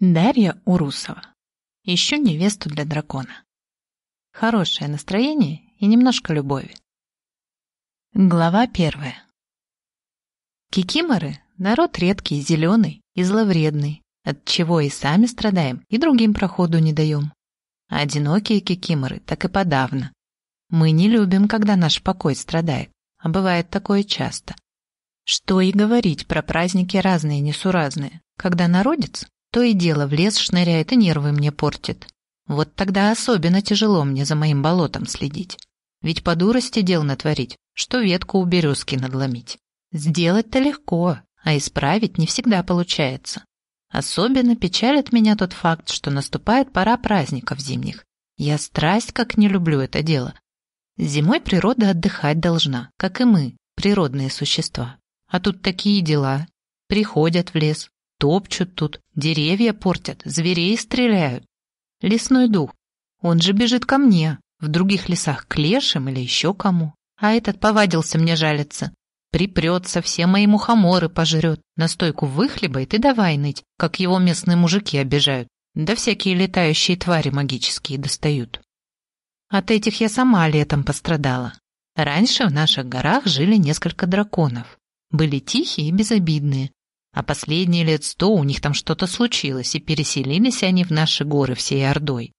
Дарья Урусова. Ищу невесту для дракона. Хорошее настроение и немножко любови. Глава первая. Кикиморы — народ редкий, зеленый и зловредный, от чего и сами страдаем, и другим проходу не даем. А одинокие кикиморы так и подавно. Мы не любим, когда наш покой страдает, а бывает такое часто. Что и говорить про праздники разные несуразные, когда народец то и дело в лес шныряет и нервы мне портит. Вот тогда особенно тяжело мне за моим болотом следить. Ведь по дурости дел натворить, что ветку у березки надломить. Сделать-то легко, а исправить не всегда получается. Особенно печалит меня тот факт, что наступает пора праздников зимних. Я страсть как не люблю это дело. Зимой природа отдыхать должна, как и мы, природные существа. А тут такие дела. Приходят в лес, Топчут тут, деревья портят, зверей стреляют. Лесной дух. Он же бежит ко мне, в других лесах к лешим или еще кому. А этот повадился мне жалиться. Припрется, все мои мухоморы пожрет, настойку выхлебает и давай ныть, как его местные мужики обижают. Да всякие летающие твари магические достают. От этих я сама летом пострадала. Раньше в наших горах жили несколько драконов. Были тихие и безобидные, а последние лет сто у них там что-то случилось, и переселились они в наши горы всей Ордой.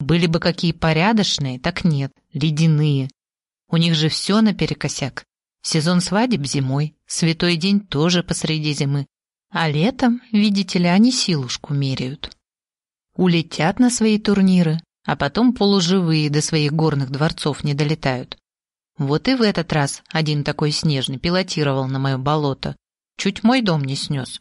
Были бы какие порядочные, так нет, ледяные. У них же все наперекосяк. Сезон свадеб зимой, святой день тоже посреди зимы. А летом, видите ли, они силушку меряют. Улетят на свои турниры, а потом полуживые до своих горных дворцов не долетают. Вот и в этот раз один такой снежный пилотировал на мое болото, Чуть мой дом не снес.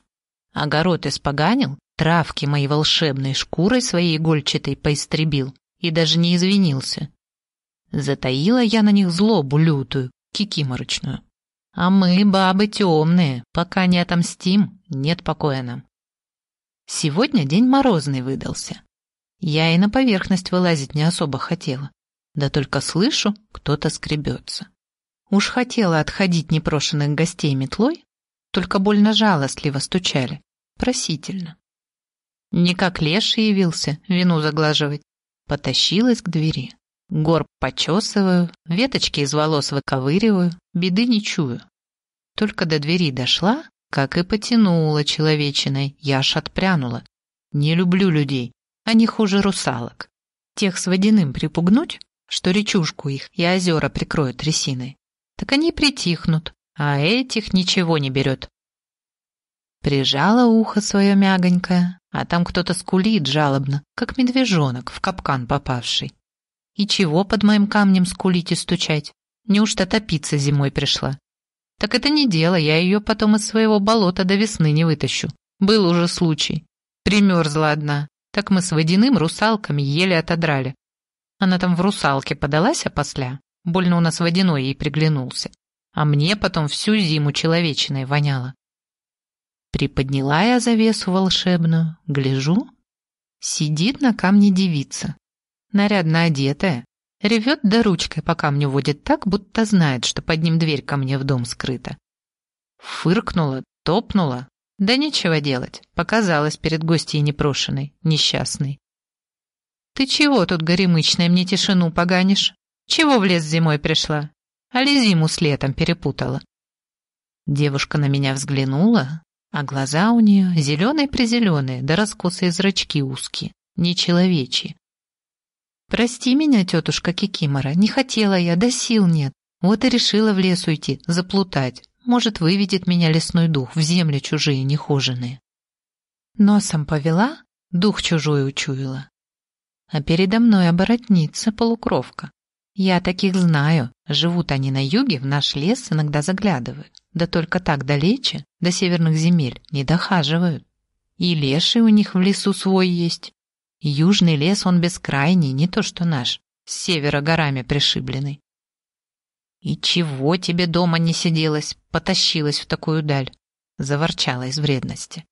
Огород испоганил, травки мои волшебной шкурой своей игольчатой поистребил и даже не извинился. Затаила я на них злобу лютую, кикиморочную. А мы, бабы темные, пока не отомстим, нет покоя нам. Сегодня день морозный выдался. Я и на поверхность вылазить не особо хотела. Да только слышу, кто-то скребется. Уж хотела отходить непрошенных гостей метлой, только больно жалостливо стучали, просительно. Не как леший явился вину заглаживать, потащилась к двери. Горб почесываю, веточки из волос выковыриваю, беды не чую. Только до двери дошла, как и потянула человечиной, я аж отпрянула. Не люблю людей, они хуже русалок. Тех с водяным припугнуть, что речушку их и озера прикроют трясиной, так они притихнут, а этих ничего не берет. Прижала ухо свое мягонькое, а там кто-то скулит жалобно, как медвежонок в капкан попавший. И чего под моим камнем скулить и стучать? Неужто топиться зимой пришла? Так это не дело, я ее потом из своего болота до весны не вытащу. Был уже случай. Примерзла одна. Так мы с водяным русалками еле отодрали. Она там в русалке подалась опосля. Больно у нас водяной ей приглянулся а мне потом всю зиму человечиной воняло. Приподняла я завесу волшебную, гляжу. Сидит на камне девица, нарядно одетая, ревет да ручкой по камню водит так, будто знает, что под ним дверь ко мне в дом скрыта. Фыркнула, топнула, да нечего делать, показалась перед гостьей непрошенной, несчастной. «Ты чего тут, горемычная, мне тишину поганишь? Чего в лес зимой пришла? Али зиму с летом перепутала. Девушка на меня взглянула, а глаза у нее зеленые-призеленые, да раскосые зрачки узкие, нечеловечьи. «Прости меня, тетушка Кикимора, не хотела я, да сил нет. Вот и решила в лес уйти, заплутать. Может, выведет меня лесной дух в земли чужие нехоженные». Носом повела, дух чужой учуяла. А передо мной оборотница полукровка. Я таких знаю. Живут они на юге, в наш лес иногда заглядывают. Да только так далече, до северных земель, не дохаживают. И леший у них в лесу свой есть. Южный лес, он бескрайний, не то что наш, с севера горами пришибленный. «И чего тебе дома не сиделась, потащилась в такую даль?» — заворчала из вредности.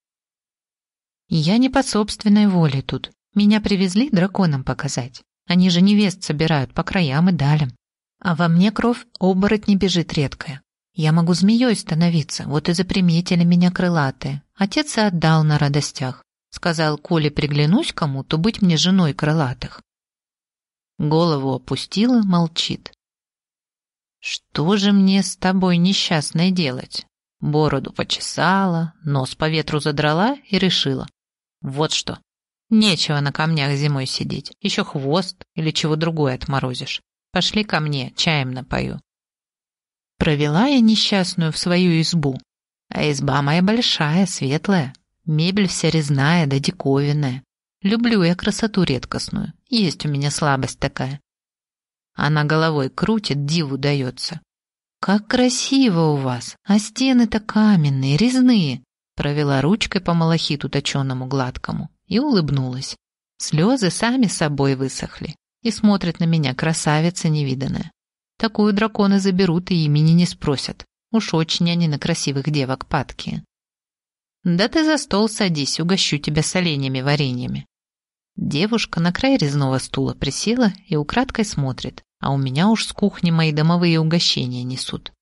«Я не по собственной воле тут. Меня привезли драконам показать. Они же невест собирают по краям и далям. А во мне кровь оборотни бежит редкая. Я могу змеей становиться, вот и заприметили меня крылатые. Отец и отдал на радостях. Сказал, коли приглянусь кому, то быть мне женой крылатых. Голову опустила, молчит. Что же мне с тобой несчастной делать? Бороду почесала, нос по ветру задрала и решила. Вот что. Нечего на камнях зимой сидеть. Еще хвост или чего другое отморозишь. Пошли ко мне, чаем напою. Провела я несчастную в свою избу. А изба моя большая, светлая. Мебель вся резная да диковинная. Люблю я красоту редкостную. Есть у меня слабость такая. Она головой крутит, диву дается. «Как красиво у вас! А стены-то каменные, резные!» Провела ручкой по малахиту точенному гладкому и улыбнулась. Слезы сами собой высохли и смотрят на меня красавица невиданная. Такую драконы заберут и имени не спросят. Уж очень они на красивых девок падкие. Да ты за стол садись, угощу тебя соленьями вареньями. Девушка на край резного стула присела и украдкой смотрит, а у меня уж с кухни мои домовые угощения несут.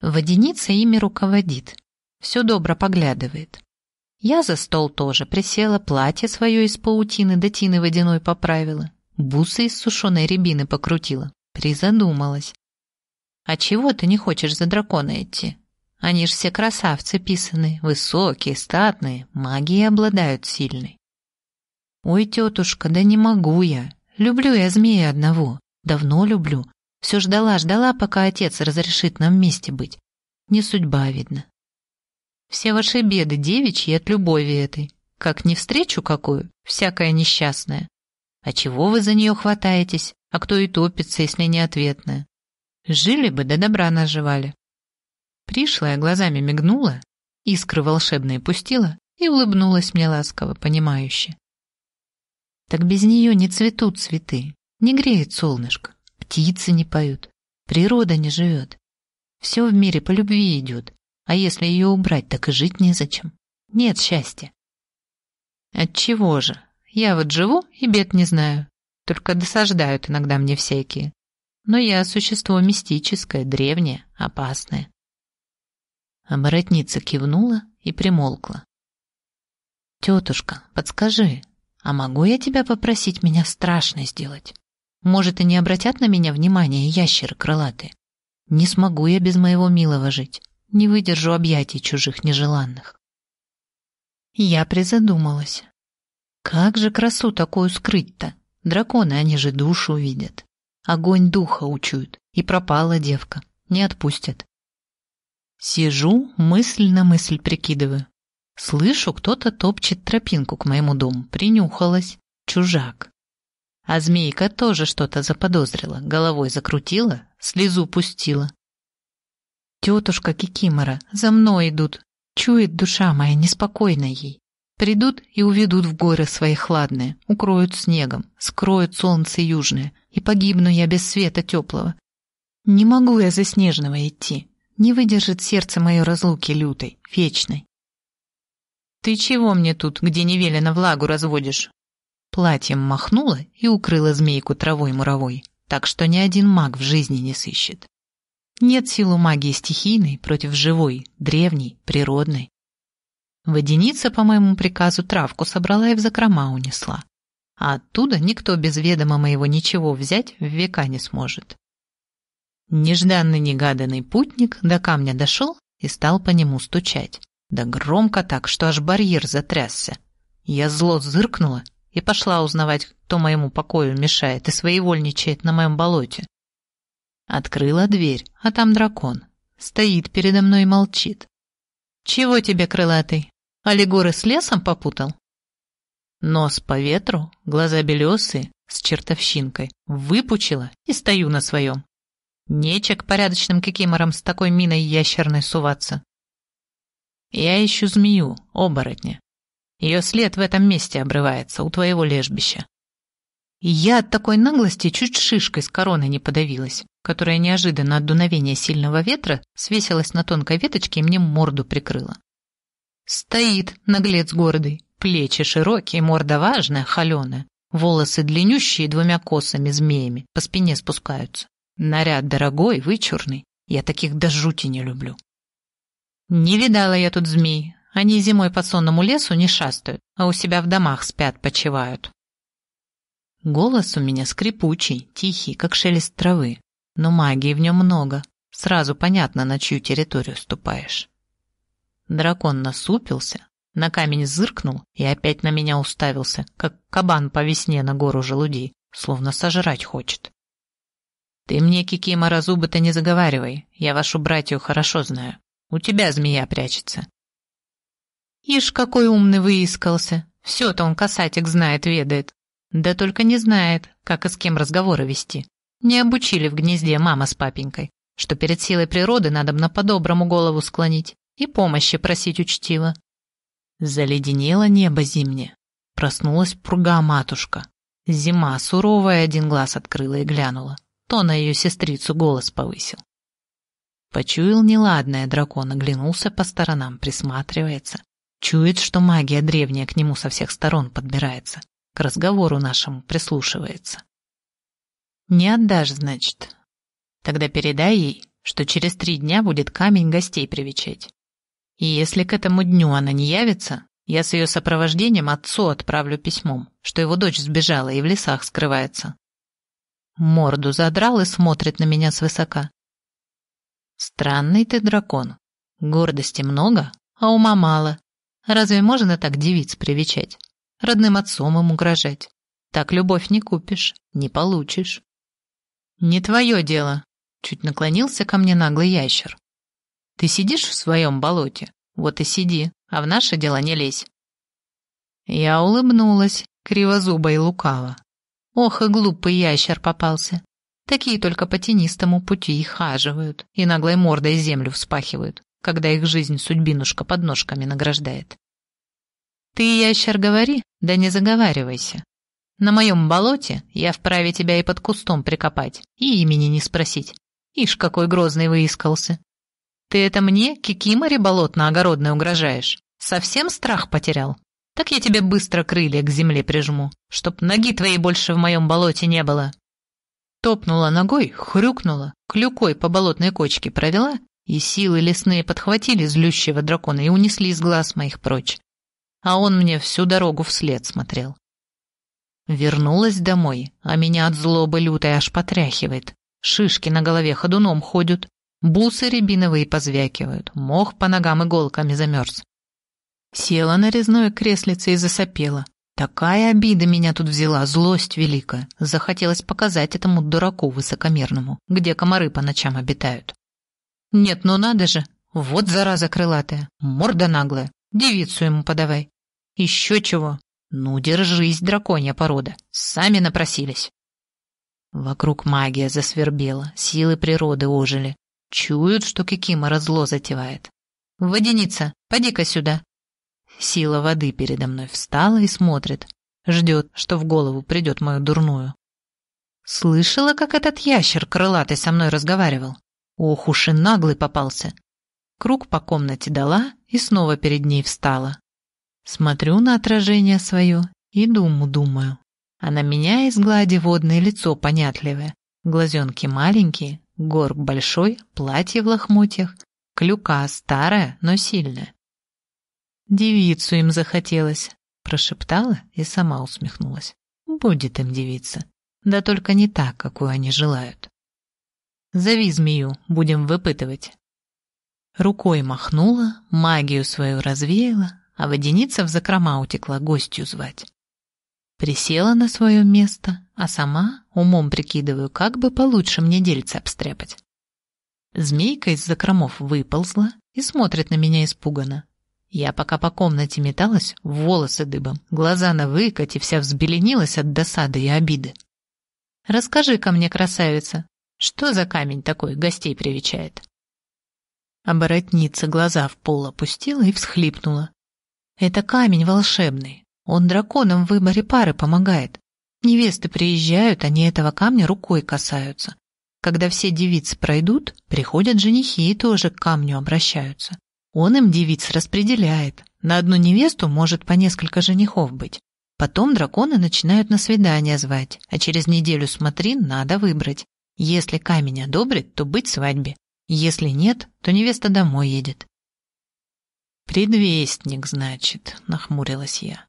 Водяница ими руководит, все добро поглядывает. Я за стол тоже присела, платье свое из паутины до тины водяной поправила, бусы из сушеной рябины покрутила, призадумалась. «А чего ты не хочешь за дракона идти? Они ж все красавцы писаны, высокие, статные, магией обладают сильной. Ой, тетушка, да не могу я. Люблю я змея одного. Давно люблю. Все ждала-ждала, пока отец разрешит нам вместе быть. Не судьба, видно. Все ваши беды девичьи от любови этой. Как не встречу какую, всякая несчастная. А чего вы за нее хватаетесь? А кто и топится, если не ответная? Жили бы, да добра наживали. Пришлая глазами мигнула, искры волшебные пустила и улыбнулась мне ласково, понимающе. Так без нее не цветут цветы, не греет солнышко, птицы не поют, природа не живет. Все в мире по любви идет, а если ее убрать, так и жить незачем. Нет счастья. Отчего же? Я вот живу и бед не знаю, только досаждают иногда мне всякие. Но я существо мистическое, древнее, опасное. Оборотница кивнула и примолкла. «Тетушка, подскажи, а могу я тебя попросить меня страшно сделать? Может, и не обратят на меня внимания ящеры крылатые? Не смогу я без моего милого жить, не выдержу объятий чужих нежеланных». Я призадумалась. Как же красу такую скрыть-то? Драконы, они же душу увидят. Огонь духа учуют, и пропала девка, не отпустят. Сижу, мысль на мысль прикидываю. Слышу, кто-то топчет тропинку к моему дому. Принюхалась. Чужак. А змейка тоже что-то заподозрила, головой закрутила, слезу пустила. Тетушка Кикимора, за мной идут. Чует душа моя, неспокойна ей. Придут и уведут в горы свои хладные, укроют снегом, скроют солнце южное, и погибну я без света теплого. Не могу я за снежного идти, не выдержит сердце мое разлуки лютой, вечной. «Ты чего мне тут, где не велено влагу разводишь?» Платьем махнула и укрыла змейку травой муровой, так что ни один маг в жизни не сыщет. Нет силы магии стихийной против живой, древней, природной. Водяница, по моему приказу, травку собрала и в закрома унесла. А оттуда никто без ведома моего ничего взять в века не сможет. Нежданный негаданный путник до камня дошел и стал по нему стучать. Да громко так, что аж барьер затрясся. Я зло зыркнула и пошла узнавать, кто моему покою мешает и своевольничает на моем болоте. Открыла дверь, а там дракон. Стоит передо мной и молчит. «Чего тебе, крылатый? Олигоры с лесом попутал?» Нос по ветру, глаза белесые, с чертовщинкой, выпучила и стою на своем. Нече к порядочным кикиморам с такой миной ящерной суваться. Я ищу змею, оборотня. Ее след в этом месте обрывается, у твоего лежбища. Я от такой наглости чуть шишкой с короны не подавилась, которая неожиданно от дуновения сильного ветра свесилась на тонкой веточке и мне морду прикрыла. Стоит наглец гордый, плечи широкие, морда важная, холеная, волосы длиннющие двумя косами змеями по спине спускаются. Наряд дорогой, вычурный. Я таких до жути не люблю. Не видала я тут змей. Они зимой по сонному лесу не шастают, а у себя в домах спят, почивают. Голос у меня скрипучий, тихий, как шелест травы, но магии в нем много. Сразу понятно, на чью территорию ступаешь. Дракон насупился, на камень зыркнул и опять на меня уставился, как кабан по весне на гору желудей, словно сожрать хочет. «Ты мне, Кикимора, зубы-то не заговаривай, я вашу братью хорошо знаю. У тебя змея прячется». «Ишь, какой умный выискался, все-то он касатик знает, ведает. Да только не знает, как и с кем разговоры вести. Не обучили в гнезде мама с папенькой, что перед силой природы надо на по-доброму голову склонить и помощи просить учтиво. Заледенело небо зимнее. Проснулась пурга-матушка. Зима суровая один глаз открыла и глянула. То на ее сестрицу голос повысил. Почуял неладное дракон, оглянулся по сторонам, присматривается. Чует, что магия древняя к нему со всех сторон подбирается. К разговору нашему прислушивается. «Не отдашь, значит. Тогда передай ей, что через три дня будет камень гостей привечать. И если к этому дню она не явится, я с ее сопровождением отцу отправлю письмом, что его дочь сбежала и в лесах скрывается. Морду задрал и смотрит на меня свысока. Странный ты дракон. Гордости много, а ума мало. Разве можно так девиц привечать? Родным отцом им угрожать? Так любовь не купишь, не получишь. Не твое дело. Чуть наклонился ко мне наглый ящер. Ты сидишь в своем болоте? Вот и сиди, а в наши дела не лезь. Я улыбнулась, кривозубо и лукаво. Ох, и глупый ящер попался. Такие только по тенистому пути и хаживают, и наглой мордой землю вспахивают, когда их жизнь судьбинушка под ножками награждает. Ты, ящер, говори, да не заговаривайся. На моем болоте я вправе тебя и под кустом прикопать, и имени не спросить. Ишь, какой грозный выискался. Ты это мне, кикиморе болотно-огородной, угрожаешь? Совсем страх потерял? Так я тебе быстро крылья к земле прижму, чтоб ноги твоей больше в моем болоте не было. Топнула ногой, хрюкнула, клюкой по болотной кочке провела, и силы лесные подхватили злющего дракона и унесли из глаз моих прочь. А он мне всю дорогу вслед смотрел. Вернулась домой, а меня от злобы лютой аж потряхивает. Шишки на голове ходуном ходят, Бусы рябиновые позвякивают, мох по ногам иголками замерз. Села на резное креслице и засопела. Такая обида меня тут взяла, злость великая. Захотелось показать этому дураку высокомерному, где комары по ночам обитают. Нет, ну надо же, вот зараза крылатая, морда наглая, девицу ему подавай. Еще чего? Ну, держись, драконья порода, сами напросились. Вокруг магия засвербела, силы природы ожили. Чуют, что Кикимора зло затевает. «Водяница, поди-ка сюда!» Сила воды передо мной встала и смотрит. Ждет, что в голову придет мою дурную. Слышала, как этот ящер крылатый со мной разговаривал? Ох уж и наглый попался. Круг по комнате дала и снова перед ней встала. Смотрю на отражение свое и думу думаю. А на меня из глади водное лицо понятливое, глазенки маленькие, Горб большой, платье в лохмотьях, клюка старая, но сильная. «Девицу им захотелось», — прошептала и сама усмехнулась. «Будет им девица, да только не так, какую они желают». «Зови змею, будем выпытывать». Рукой махнула, магию свою развеяла, а водяница в закрома утекла гостью звать. Присела на свое место, а сама умом прикидываю, как бы получше мне дельце обстряпать. Змейка из закромов выползла и смотрит на меня испуганно. Я пока по комнате металась, волосы дыбом, глаза на выкате, вся взбеленилась от досады и обиды. «Расскажи-ка мне, красавица, что за камень такой гостей привечает?» Оборотница глаза в пол опустила и всхлипнула. «Это камень волшебный, он драконам в выборе пары помогает. Невесты приезжают, они этого камня рукой касаются. Когда все девицы пройдут, приходят женихи и тоже к камню обращаются. Он им девиц распределяет. На одну невесту может по несколько женихов быть. Потом драконы начинают на свидание звать, а через неделю смотри, надо выбрать. Если камень одобрит, то быть свадьбе. Если нет, то невеста домой едет. «Предвестник, значит», — нахмурилась я.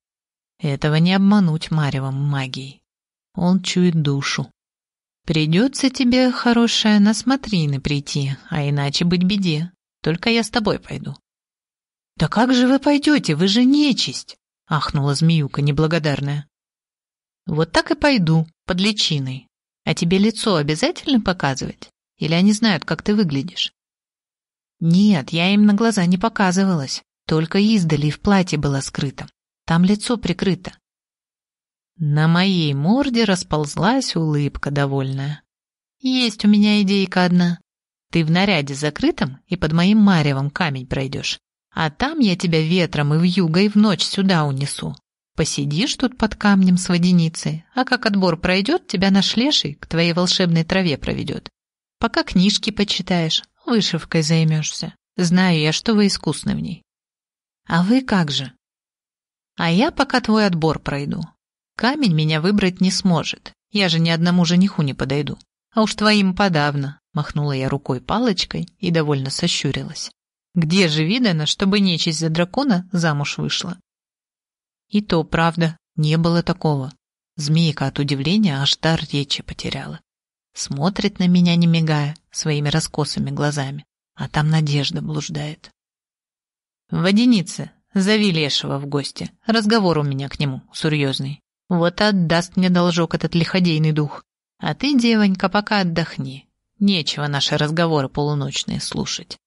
«Этого не обмануть Маревом магией. Он чует душу. Придется тебе, хорошая, на смотрины прийти, а иначе быть беде. Только я с тобой пойду». «Да как же вы пойдете? Вы же нечисть!» — ахнула змеюка неблагодарная. «Вот так и пойду, под личиной. А тебе лицо обязательно показывать? Или они знают, как ты выглядишь?» «Нет, я им на глаза не показывалась. Только издали в платье было скрыто. Там лицо прикрыто. На моей морде расползлась улыбка довольная. «Есть у меня идейка одна. Ты в наряде закрытом и под моим маревом камень пройдешь. А там я тебя ветром и в юго и в ночь сюда унесу. Посидишь тут под камнем с водяницей, а как отбор пройдет, тебя наш леший к твоей волшебной траве проведет. Пока книжки почитаешь, вышивкой займешься. Знаю я, что вы искусны в ней. А вы как же? А я пока твой отбор пройду. Камень меня выбрать не сможет. Я же ни одному жениху не подойду. А уж твоим подавно. Махнула я рукой палочкой и довольно сощурилась. Где же видано, чтобы нечисть за дракона замуж вышла? И то, правда, не было такого. Змейка от удивления аж дар речи потеряла. Смотрит на меня, не мигая, своими раскосыми глазами, а там надежда блуждает. «Воденица, зови Лешего в гости. Разговор у меня к нему серьезный. Вот отдаст мне должок этот лиходейный дух. А ты, девонька, пока отдохни. Нечего наши разговоры полуночные слушать.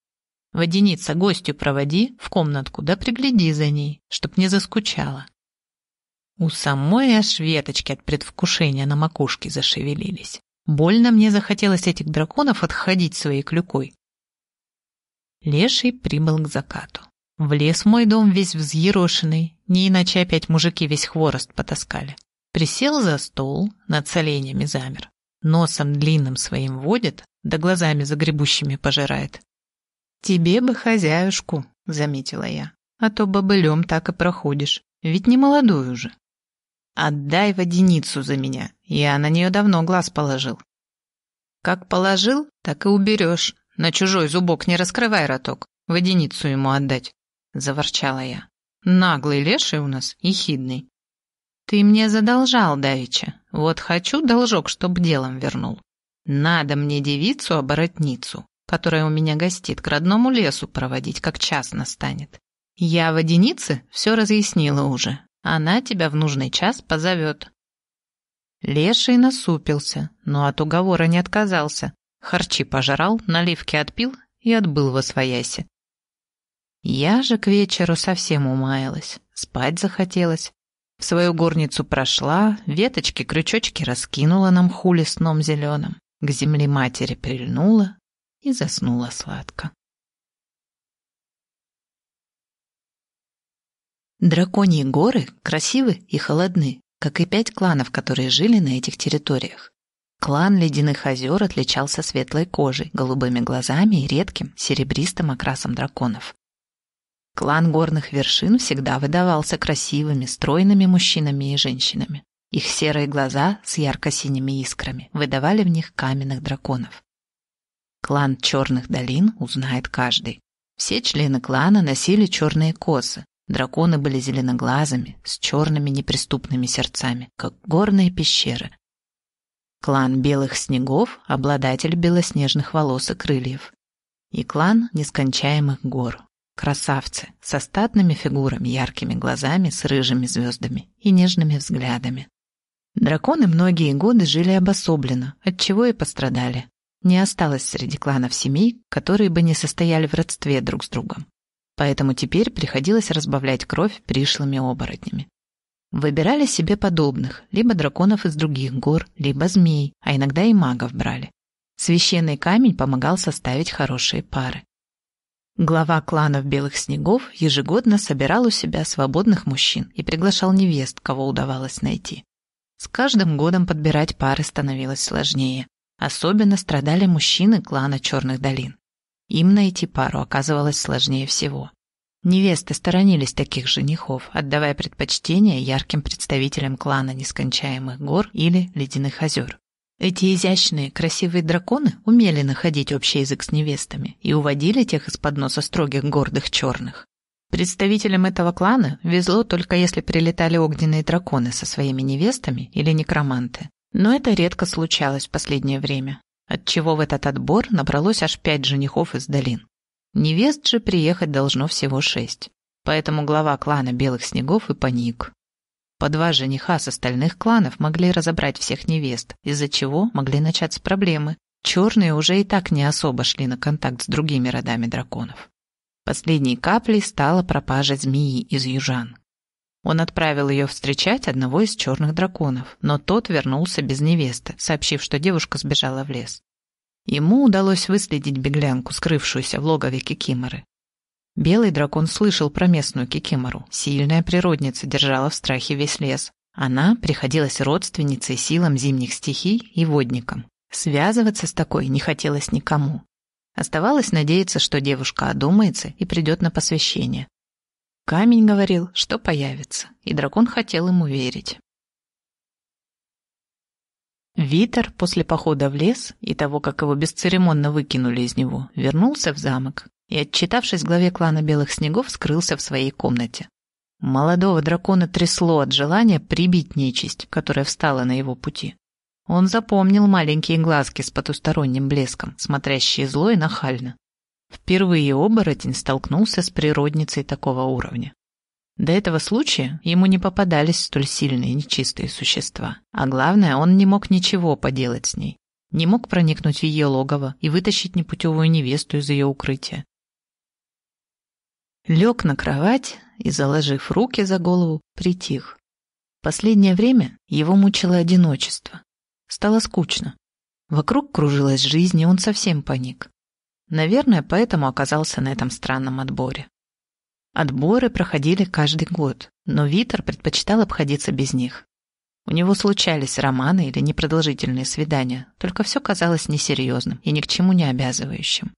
Воденица гостю проводи в комнатку, да пригляди за ней, чтоб не заскучала». У самой аж веточки от предвкушения на макушке зашевелились. Больно мне захотелось этих драконов отходить своей клюкой. Леший прибыл к закату. Влез мой дом весь взъерошенный, не иначе опять мужики весь хворост потаскали. Присел за стол, над соленьями замер. Носом длинным своим водит, да глазами загребущими пожирает. «Тебе бы хозяюшку», — заметила я, «а то бобылем так и проходишь, ведь не молодой уже». «Отдай водяницу за меня, я на нее давно глаз положил». «Как положил, так и уберешь. На чужой зубок не раскрывай роток, водяницу ему отдать». — заворчала я. «Наглый леший у нас, ехидный. Ты мне задолжал давеча. Вот хочу должок, чтоб делом вернул. Надо мне девицу-оборотницу, которая у меня гостит, к родному лесу проводить, как час настанет. Я водянице все разъяснила уже. Она тебя в нужный час позовет». Леший насупился, но от уговора не отказался. Харчи пожрал, наливки отпил и отбыл во свояси. Я же к вечеру совсем умаялась, спать захотелось. В свою горницу прошла, веточки, крючочки раскинула на мху лесном зеленом, к земле матери прильнула и заснула сладко. Драконьи горы красивы и холодны, как и пять кланов, которые жили на этих территориях. Клан Ледяных озер отличался светлой кожей, голубыми глазами и редким серебристым окрасом драконов. Клан горных вершин всегда выдавался красивыми, стройными мужчинами и женщинами. Их серые глаза с ярко-синими искрами выдавали в них каменных драконов. Клан черных долин узнает каждый. Все члены клана носили черные косы. Драконы были зеленоглазыми, с черными неприступными сердцами, как горные пещеры. Клан белых снегов – обладатель белоснежных волос и крыльев. И клан нескончаемых гор, Красавцы, со статными фигурами, яркими глазами, с рыжими звездами и нежными взглядами. Драконы многие годы жили обособленно, от чего и пострадали. Не осталось среди кланов семей, которые бы не состояли в родстве друг с другом. Поэтому теперь приходилось разбавлять кровь пришлыми оборотнями. Выбирали себе подобных, либо драконов из других гор, либо змей, а иногда и магов брали. Священный камень помогал составить хорошие пары. Глава кланов Белых Снегов ежегодно собирал у себя свободных мужчин и приглашал невест, кого удавалось найти. С каждым годом подбирать пары становилось сложнее. Особенно страдали мужчины клана Черных долин. Им найти пару оказывалось сложнее всего. Невесты сторонились таких женихов, отдавая предпочтение ярким представителям клана Нескончаемых гор или Ледяных озер. Эти изящные, красивые драконы умели находить общий язык с невестами и уводили тех из-под носа строгих, гордых черных. Представителям этого клана везло только если прилетали огненные драконы со своими невестами или некроманты. Но это редко случалось в последнее время, отчего в этот отбор набралось аж пять женихов из долин. Невест же приехать должно всего шесть. Поэтому глава клана Белых Снегов и паник. По два жениха с остальных кланов могли разобрать всех невест, из-за чего могли начаться проблемы. Черные уже и так не особо шли на контакт с другими родами драконов. Последней каплей стала пропажа змеи из южан. Он отправил ее встречать одного из черных драконов, но тот вернулся без невесты, сообщив, что девушка сбежала в лес. Ему удалось выследить беглянку, скрывшуюся в логове Кикиморы. Белый дракон слышал про местную Кикимору. Сильная природница держала в страхе весь лес. Она приходилась родственницей силам зимних стихий и водникам. Связываться с такой не хотелось никому. Оставалось надеяться, что девушка одумается и придет на посвящение. Камень говорил, что появится, и дракон хотел ему верить. Витер после похода в лес и того, как его бесцеремонно выкинули из него, вернулся в замок и, отчитавшись главе клана Белых Снегов, скрылся в своей комнате. Молодого дракона трясло от желания прибить нечисть, которая встала на его пути. Он запомнил маленькие глазки с потусторонним блеском, смотрящие зло и нахально. Впервые оборотень столкнулся с природницей такого уровня. До этого случая ему не попадались столь сильные нечистые существа. А главное, он не мог ничего поделать с ней. Не мог проникнуть в ее логово и вытащить непутевую невесту из ее укрытия. Лег на кровать и, заложив руки за голову, притих. Последнее время его мучило одиночество. Стало скучно. Вокруг кружилась жизнь, и он совсем паник. Наверное, поэтому оказался на этом странном отборе. Отборы проходили каждый год, но Витер предпочитал обходиться без них. У него случались романы или непродолжительные свидания, только все казалось несерьезным и ни к чему не обязывающим.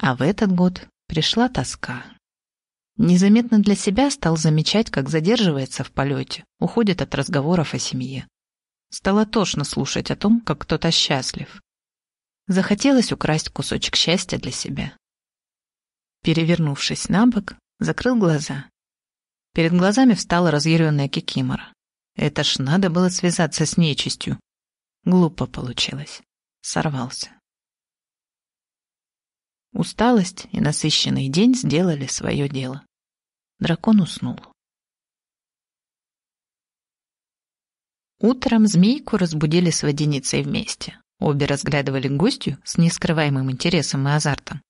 А в этот год пришла тоска. Незаметно для себя стал замечать, как задерживается в полете, уходит от разговоров о семье. Стало тошно слушать о том, как кто-то счастлив. Захотелось украсть кусочек счастья для себя. Перевернувшись на бок, закрыл глаза. Перед глазами встала разъяренная Кикимора. Это ж надо было связаться с нечистью. Глупо получилось. Сорвался. Усталость и насыщенный день сделали свое дело. Дракон уснул. Утром змейку разбудили с водяницей вместе. Обе разглядывали гостью с нескрываемым интересом и азартом.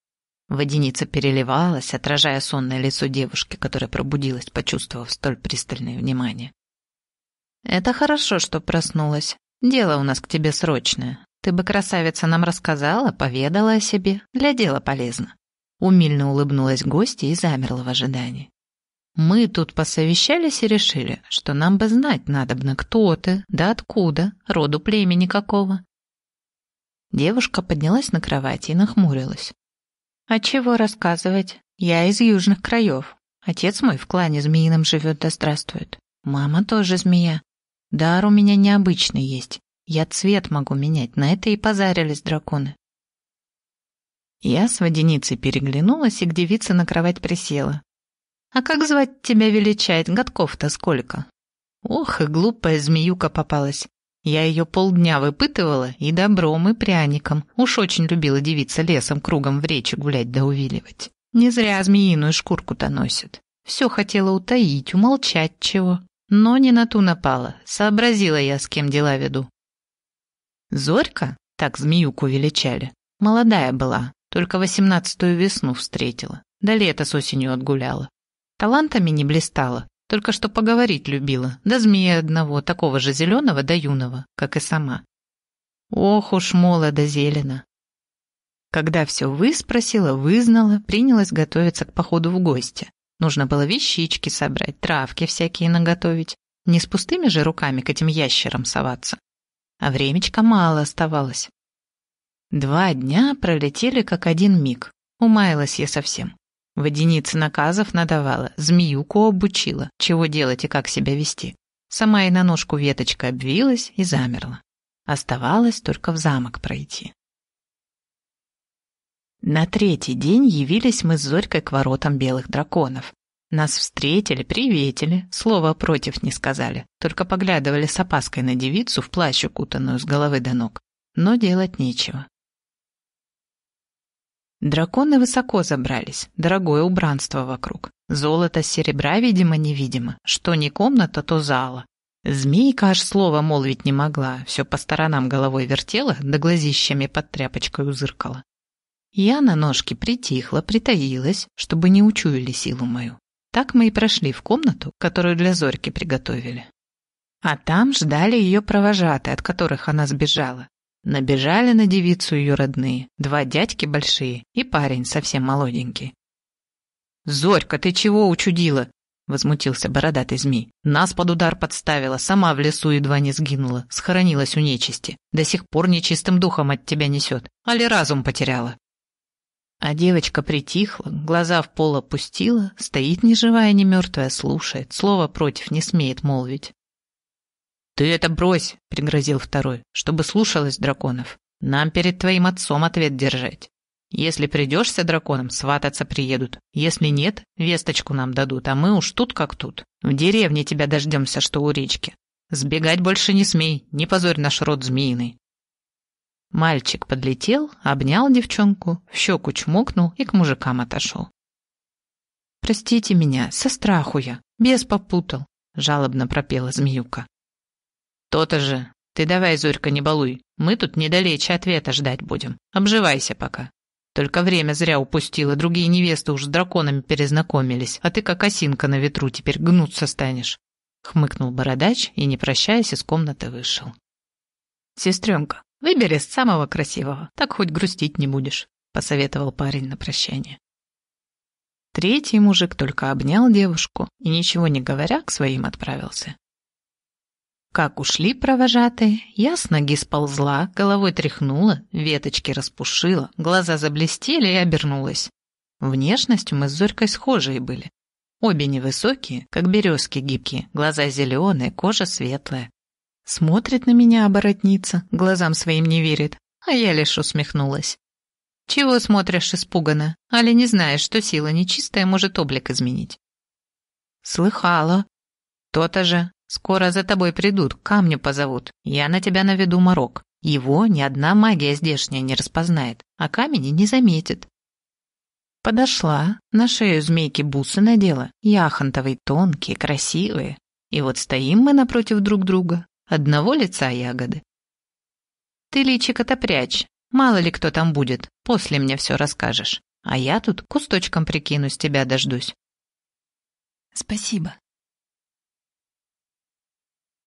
Водяница переливалась, отражая сонное лицо девушки, которая пробудилась, почувствовав столь пристальное внимание. «Это хорошо, что проснулась. Дело у нас к тебе срочное. Ты бы, красавица, нам рассказала, поведала о себе. Для дела полезно». Умильно улыбнулась гостья и замерла в ожидании. Мы тут посовещались и решили, что нам бы знать надобно, кто ты, да откуда, роду племени какого. Девушка поднялась на кровати и нахмурилась. А чего рассказывать? Я из южных краев. Отец мой в клане змеином живет да здравствует. Мама тоже змея. Дар у меня необычный есть. Я цвет могу менять, на это и позарились драконы. Я с водяницей переглянулась и к девице на кровать присела, а как звать тебя величает? Годков-то сколько? Ох, и глупая змеюка попалась. Я ее полдня выпытывала и добром, и пряником. Уж очень любила девица лесом кругом в речи гулять да увиливать. Не зря змеиную шкурку-то носит. Все хотела утаить, умолчать чего. Но не на ту напала. Сообразила я, с кем дела веду. Зорька, так змеюку величали, молодая была, только восемнадцатую весну встретила. Да лето с осенью отгуляла. Талантами не блистала, только что поговорить любила, да змея одного, такого же зеленого да юного, как и сама. Ох уж молодо зелено. Когда все выспросила, вызнала, принялась готовиться к походу в гости. Нужно было вещички собрать, травки всякие наготовить. Не с пустыми же руками к этим ящерам соваться. А времечка мало оставалось. Два дня пролетели как один миг. Умаялась я совсем. Водяница наказов надавала, змеюку обучила, чего делать и как себя вести. Сама и на ножку веточка обвилась и замерла. Оставалось только в замок пройти. На третий день явились мы с Зорькой к воротам белых драконов. Нас встретили, приветили, слова против не сказали, только поглядывали с опаской на девицу в плащ укутанную с головы до ног. Но делать нечего. Драконы высоко забрались, дорогое убранство вокруг. Золото серебра, видимо, невидимо. Что не комната, то зала. Змейка аж слова молвить не могла, все по сторонам головой вертела, да глазищами под тряпочкой узыркала. Я на ножке притихла, притаилась, чтобы не учуяли силу мою. Так мы и прошли в комнату, которую для Зорьки приготовили. А там ждали ее провожатые, от которых она сбежала. Набежали на девицу ее родные, два дядьки большие и парень совсем молоденький. «Зорька, ты чего учудила?» — возмутился бородатый змей. «Нас под удар подставила, сама в лесу едва не сгинула, схоронилась у нечисти. До сих пор нечистым духом от тебя несет. Али разум потеряла?» А девочка притихла, глаза в пол опустила, стоит ни живая, ни мертвая, слушает, слова против не смеет молвить. «Ты это брось!» — пригрозил второй, чтобы слушалась драконов. «Нам перед твоим отцом ответ держать. Если придешься драконом, свататься приедут. Если нет, весточку нам дадут, а мы уж тут как тут. В деревне тебя дождемся, что у речки. Сбегать больше не смей, не позорь наш род змеиный». Мальчик подлетел, обнял девчонку, в щеку чмокнул и к мужикам отошел. «Простите меня, со страху я, бес попутал», — жалобно пропела змеюка. «То-то же. Ты давай, Зорька, не балуй. Мы тут недалече ответа ждать будем. Обживайся пока. Только время зря упустила. Другие невесты уж с драконами перезнакомились, а ты как осинка на ветру теперь гнуться станешь». Хмыкнул бородач и, не прощаясь, из комнаты вышел. «Сестренка, выбери самого красивого, так хоть грустить не будешь», посоветовал парень на прощание. Третий мужик только обнял девушку и, ничего не говоря, к своим отправился. Как ушли провожатые, я с ноги сползла, головой тряхнула, веточки распушила, глаза заблестели и обернулась. Внешностью мы с Зорькой схожие были. Обе невысокие, как березки гибкие, глаза зеленые, кожа светлая. Смотрит на меня оборотница, глазам своим не верит, а я лишь усмехнулась. «Чего смотришь испуганно? Али не знаешь, что сила нечистая может облик изменить?» «Слыхала». «То-то же. Скоро за тобой придут, камню позовут. Я на тебя наведу морок. Его ни одна магия здешняя не распознает, а камень не заметит. Подошла, на шею змейки бусы надела, яхонтовые, тонкие, красивые. И вот стоим мы напротив друг друга, одного лица ягоды. Ты личико-то прячь, мало ли кто там будет, после мне все расскажешь. А я тут кусточком прикинусь, тебя дождусь. Спасибо,